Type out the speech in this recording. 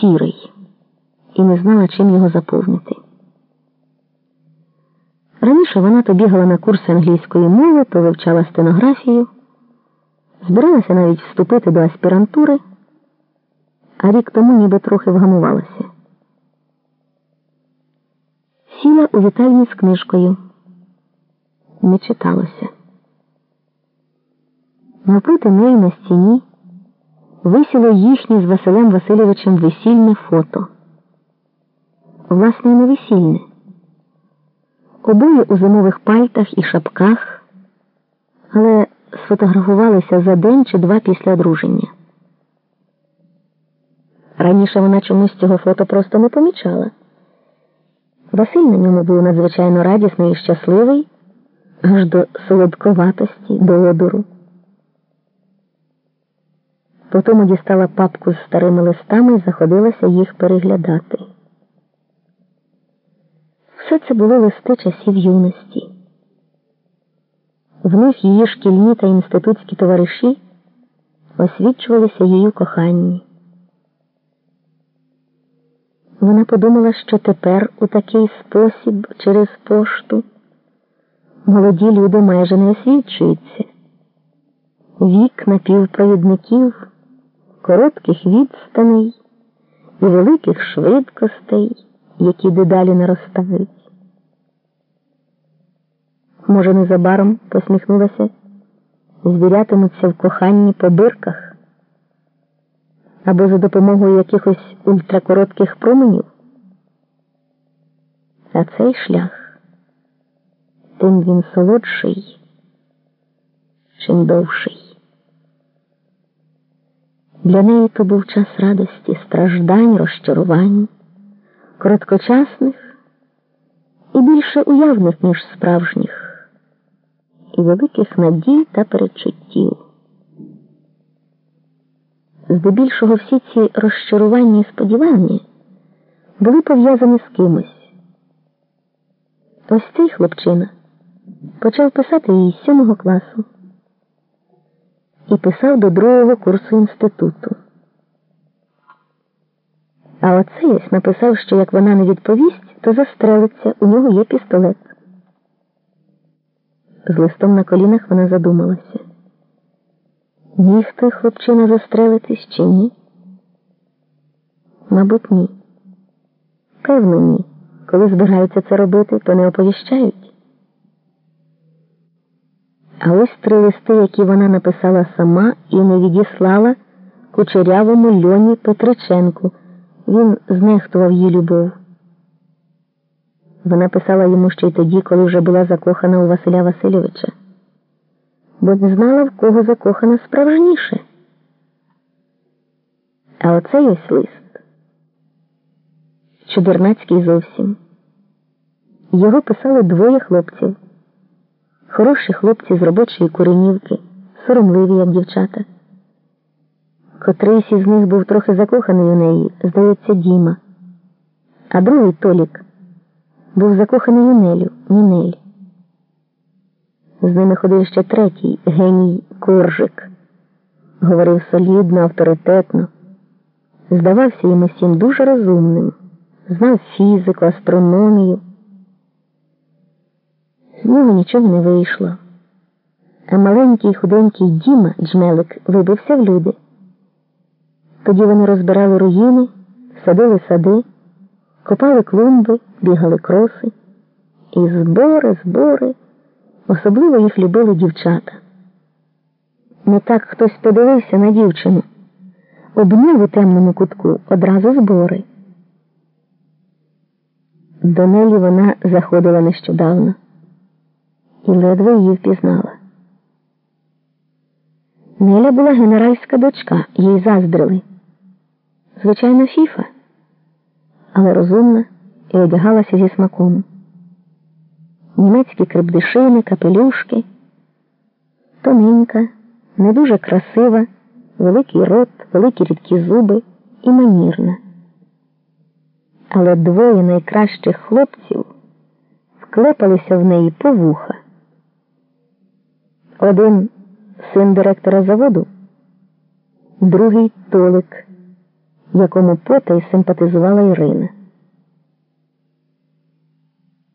сірий і не знала, чим його заповнити. Раніше вона то бігала на курси англійської мови, то вивчала стенографію, збиралася навіть вступити до аспірантури, а рік тому ніби трохи вгамувалася. Сіла у вітальні з книжкою. Не читалося. Навпроти неї на стіні висіло їхнє з Василем Васильовичем весільне фото. Власне, не весільне. Обоє у зимових пальтах і шапках, але сфотографувалися за день чи два після одруження. Раніше вона чомусь цього фото просто не помічала. Василь на ньому був надзвичайно радісний і щасливий, аж до солодковатості, до одуру. Потім дістала папку з старими листами і заходилася їх переглядати. Все це були листи часів юності. В них її шкільні та інститутські товариші освічувалися її коханні. Вона подумала, що тепер у такий спосіб через пошту молоді люди майже не освічуються. Вік напівпровідників, коротких відстаней і великих швидкостей, які дедалі наростають. Може, незабаром посміхнулася, звірятимуться в коханні по бирках або за допомогою якихось ультракоротких променів. А цей шлях, тим він солодший, чим довший. Для неї то був час радості, страждань, розчарувань, короткочасних і більше уявних, ніж справжніх, і великих надій та передчуттів. Здебільшого всі ці розчарування і сподівання були пов'язані з кимось. Ось цей хлопчина почав писати її з сьомого класу і писав до другого курсу інституту. А оцей ось написав, що як вона не відповість, то застрелиться, у нього є пістолет. З листом на колінах вона задумалася. Міг той хлопчина застрелитись чи ні? Мабуть, ні. Певно, ні. Коли збираються це робити, то не оповіщають. А ось три листи, які вона написала сама і не відіслала кучерявому льоні Петриченку. Він знехтував її любов. Вона писала йому ще й тоді, коли вже була закохана у Василя Васильовича бо не знала, в кого закохана справжніше. А оцей ось лист чудернацький зовсім. Його писали двоє хлопців, хороші хлопці з робочої куренівки, соромливі, як дівчата. Котрийсь із них був трохи закоханий у неї, здається, Діма, а другий Толік був закоханий у Нелю, Нінель. З ними ходив ще третій геній Коржик. Говорив солідно, авторитетно. Здавався їм усім дуже розумним, знав фізику, астрономію. Нього нічого не вийшло. А маленький худенький Діма Джмелик вибився в люди. Тоді вони розбирали руїни, садили сади, копали клумби, бігали кроси. І збори, збори. Особливо їх любили дівчата. Не так хтось подивився на дівчину. Обняв у темному кутку одразу збори. До Нелі вона заходила нещодавно і ледве її впізнала. Неля була генеральська дочка, їй заздрили. Звичайно, фіфа, але розумна і одягалася зі смаком німецькі крепдишини, капелюшки, тоненька, не дуже красива, великий рот, великі рідкі зуби і манірна. Але двоє найкращих хлопців вклепалися в неї по вуха. Один син директора заводу, другий толик, якому потай симпатизувала Ірина.